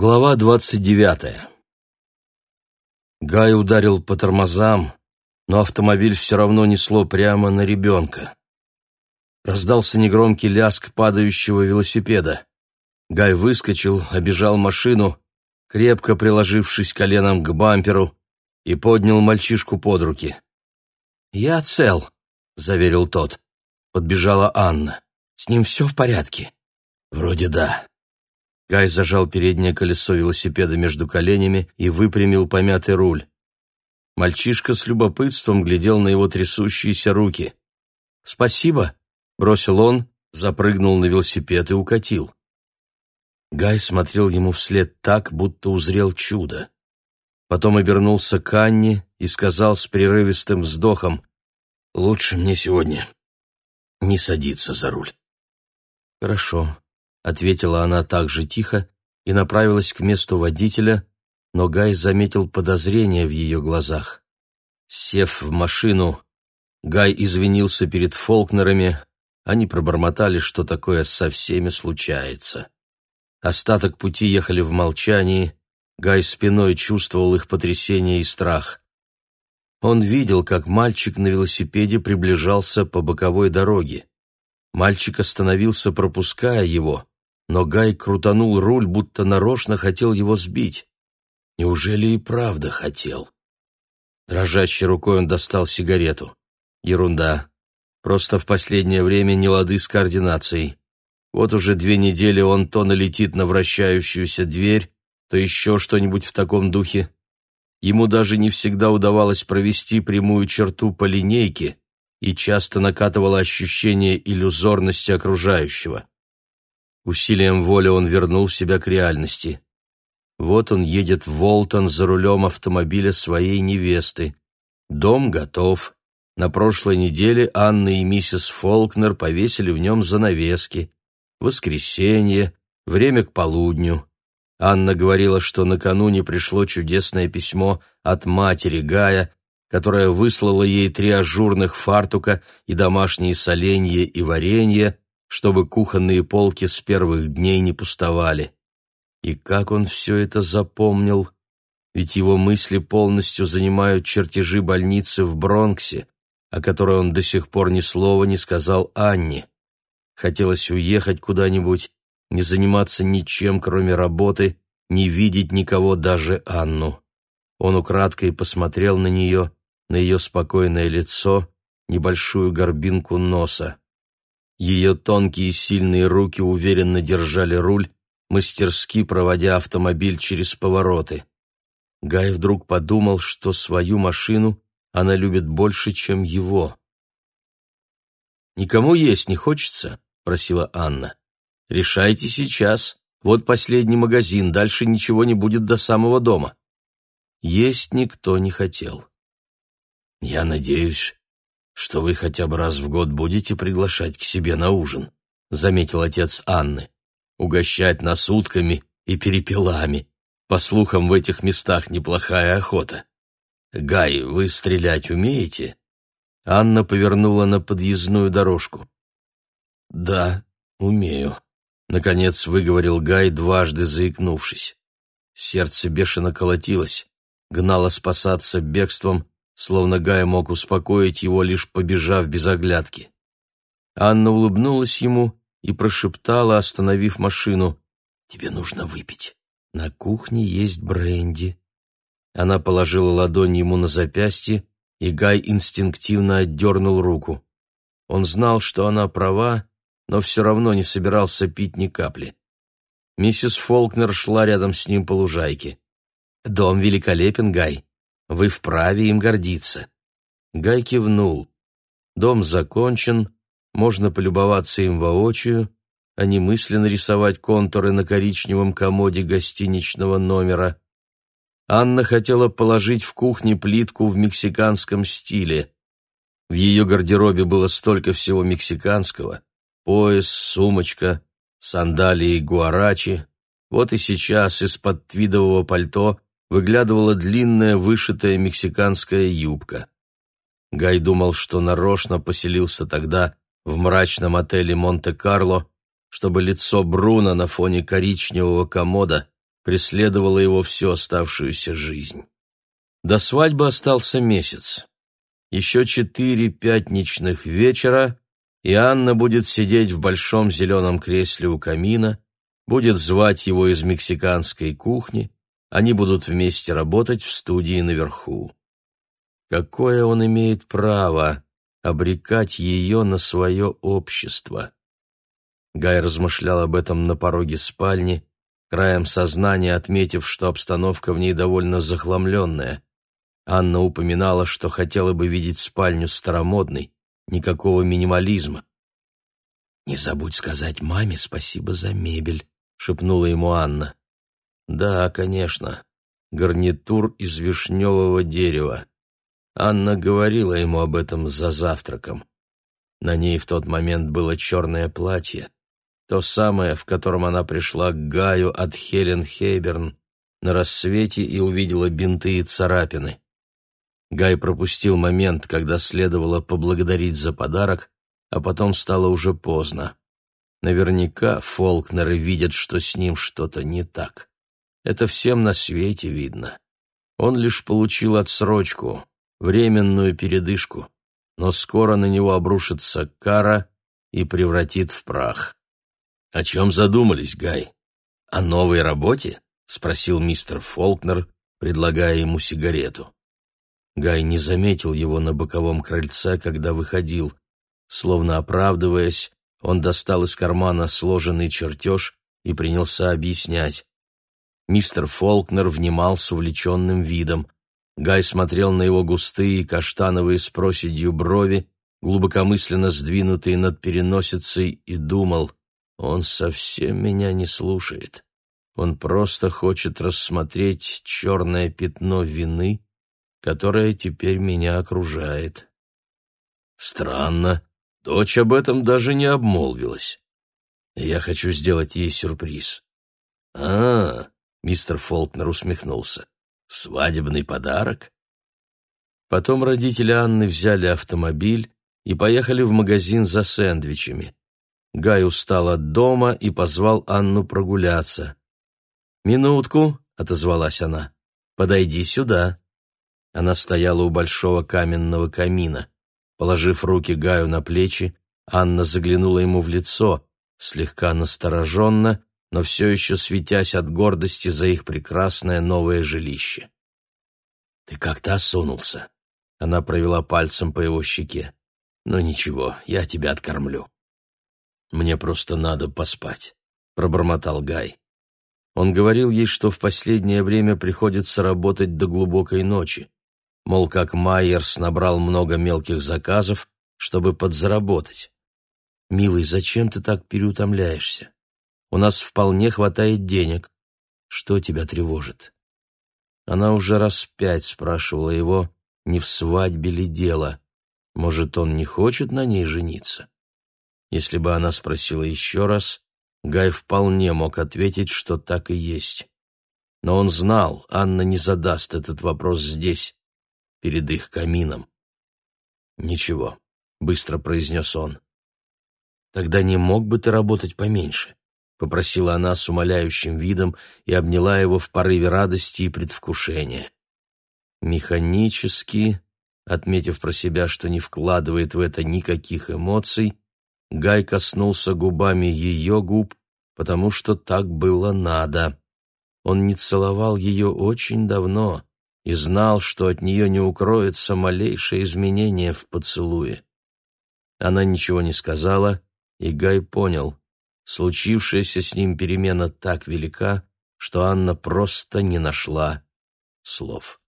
Глава двадцать девятая. Гай ударил по тормозам, но автомобиль все равно несло прямо на ребенка. Раздался негромкий ляск падающего велосипеда. Гай выскочил, обежал машину, крепко приложившись коленом к бамперу, и поднял мальчишку под руки. «Я цел», — заверил тот. Подбежала Анна. «С ним все в порядке?» «Вроде да». Гай зажал переднее колесо велосипеда между коленями и выпрямил помятый руль. Мальчишка с любопытством глядел на его трясущиеся руки. «Спасибо», — бросил он, запрыгнул на велосипед и укатил. Гай смотрел ему вслед так, будто узрел чудо. Потом обернулся к Анне и сказал с прерывистым вздохом, «Лучше мне сегодня не садиться за руль». «Хорошо», — ответила она так же тихо и направилась к месту водителя, но Гай заметил подозрение в ее глазах. Сев в машину, Гай извинился перед Фолкнерами, они пробормотали, что такое со всеми случается. Остаток пути ехали в молчании, Гай спиной чувствовал их потрясение и страх. Он видел, как мальчик на велосипеде приближался по боковой дороге. Мальчик остановился, пропуская его, но Гай крутанул руль, будто нарочно хотел его сбить. Неужели и правда хотел? Дрожащей рукой он достал сигарету. Ерунда. Просто в последнее время не лады с координацией. Вот уже две недели он то налетит на вращающуюся дверь, то еще что-нибудь в таком духе. Ему даже не всегда удавалось провести прямую черту по линейке, и часто накатывало ощущение иллюзорности окружающего. Усилием воли он вернул себя к реальности. Вот он едет в Волтон за рулем автомобиля своей невесты. Дом готов. На прошлой неделе Анна и миссис Фолкнер повесили в нем занавески. Воскресенье, время к полудню. Анна говорила, что накануне пришло чудесное письмо от матери Гая, которая выслала ей три ажурных фартука и домашние соленья и варенье, чтобы кухонные полки с первых дней не пустовали. И как он все это запомнил? Ведь его мысли полностью занимают чертежи больницы в Бронксе, о которой он до сих пор ни слова не сказал Анне. Хотелось уехать куда-нибудь, не заниматься ничем, кроме работы, не видеть никого, даже Анну. Он украдкой посмотрел на нее, на ее спокойное лицо, небольшую горбинку носа. Ее тонкие сильные руки уверенно держали руль, мастерски проводя автомобиль через повороты. Гай вдруг подумал, что свою машину она любит больше, чем его. «Никому есть не хочется?» — просила Анна. «Решайте сейчас. Вот последний магазин, дальше ничего не будет до самого дома». Есть никто не хотел. «Я надеюсь, что вы хотя бы раз в год будете приглашать к себе на ужин», — заметил отец Анны. «Угощать нас утками и перепелами. По слухам, в этих местах неплохая охота. Гай, вы стрелять умеете?» Анна повернула на подъездную дорожку. «Да, умею», — наконец выговорил Гай, дважды заикнувшись. Сердце бешено колотилось, гнало спасаться бегством, словно Гай мог успокоить его, лишь побежав без оглядки. Анна улыбнулась ему и прошептала, остановив машину, «Тебе нужно выпить. На кухне есть бренди». Она положила ладонь ему на запястье, и Гай инстинктивно отдернул руку. Он знал, что она права, но все равно не собирался пить ни капли. Миссис Фолкнер шла рядом с ним по лужайке. «Дом великолепен, Гай. Вы вправе им гордиться». Гай кивнул. Дом закончен, можно полюбоваться им воочию, а не мысленно рисовать контуры на коричневом комоде гостиничного номера. Анна хотела положить в кухне плитку в мексиканском стиле. В ее гардеробе было столько всего мексиканского. Пояс, сумочка, сандалии гуарачи. Вот и сейчас из-под твидового пальто выглядывала длинная вышитая мексиканская юбка. Гай думал, что нарочно поселился тогда в мрачном отеле Монте-Карло, чтобы лицо Бруно на фоне коричневого комода преследовала его всю оставшуюся жизнь. До свадьбы остался месяц. Еще четыре пятничных вечера, и Анна будет сидеть в большом зеленом кресле у камина, будет звать его из мексиканской кухни, они будут вместе работать в студии наверху. Какое он имеет право обрекать ее на свое общество? Гай размышлял об этом на пороге спальни, краем сознания отметив, что обстановка в ней довольно захламленная. Анна упоминала, что хотела бы видеть спальню старомодной, никакого минимализма. «Не забудь сказать маме спасибо за мебель», — шепнула ему Анна. «Да, конечно. Гарнитур из вишневого дерева. Анна говорила ему об этом за завтраком. На ней в тот момент было черное платье, то самое, в котором она пришла к Гаю от Хелен Хейберн на рассвете и увидела бинты и царапины. Гай пропустил момент, когда следовало поблагодарить за подарок, а потом стало уже поздно. Наверняка Фолкнеры видят, что с ним что-то не так. Это всем на свете видно. Он лишь получил отсрочку, временную передышку, но скоро на него обрушится кара и превратит в прах. «О чем задумались, Гай? О новой работе?» — спросил мистер Фолкнер, предлагая ему сигарету. Гай не заметил его на боковом крыльце, когда выходил. Словно оправдываясь, он достал из кармана сложенный чертеж и принялся объяснять. Мистер Фолкнер внимал с увлеченным видом. Гай смотрел на его густые каштановые с проседью брови, глубокомысленно сдвинутые над переносицей, и думал — он совсем меня не слушает. Он просто хочет рассмотреть черное пятно вины, которое теперь меня окружает. Странно, дочь об этом даже не обмолвилась. Я хочу сделать ей сюрприз. А, мистер Фолкнер усмехнулся. Свадебный подарок? Потом родители Анны взяли автомобиль и поехали в магазин за сэндвичами. Гай устал от дома и позвал Анну прогуляться. «Минутку», — отозвалась она, — «подойди сюда». Она стояла у большого каменного камина. Положив руки Гаю на плечи, Анна заглянула ему в лицо, слегка настороженно, но все еще светясь от гордости за их прекрасное новое жилище. «Ты как-то осунулся», — она провела пальцем по его щеке. «Ну ничего, я тебя откормлю». «Мне просто надо поспать», — пробормотал Гай. Он говорил ей, что в последнее время приходится работать до глубокой ночи. Мол, как Майерс набрал много мелких заказов, чтобы подзаработать. «Милый, зачем ты так переутомляешься? У нас вполне хватает денег. Что тебя тревожит?» Она уже раз пять спрашивала его, не в свадьбе ли дело. Может, он не хочет на ней жениться? Если бы она спросила еще раз, Гай вполне мог ответить, что так и есть. Но он знал, Анна не задаст этот вопрос здесь, перед их камином. «Ничего», — быстро произнес он. «Тогда не мог бы ты работать поменьше?» — попросила она с умоляющим видом и обняла его в порыве радости и предвкушения. Механически, отметив про себя, что не вкладывает в это никаких эмоций, Гай коснулся губами ее губ, потому что так было надо. Он не целовал ее очень давно и знал, что от нее не укроется малейшее изменение в поцелуе. Она ничего не сказала, и Гай понял, случившаяся с ним перемена так велика, что Анна просто не нашла слов.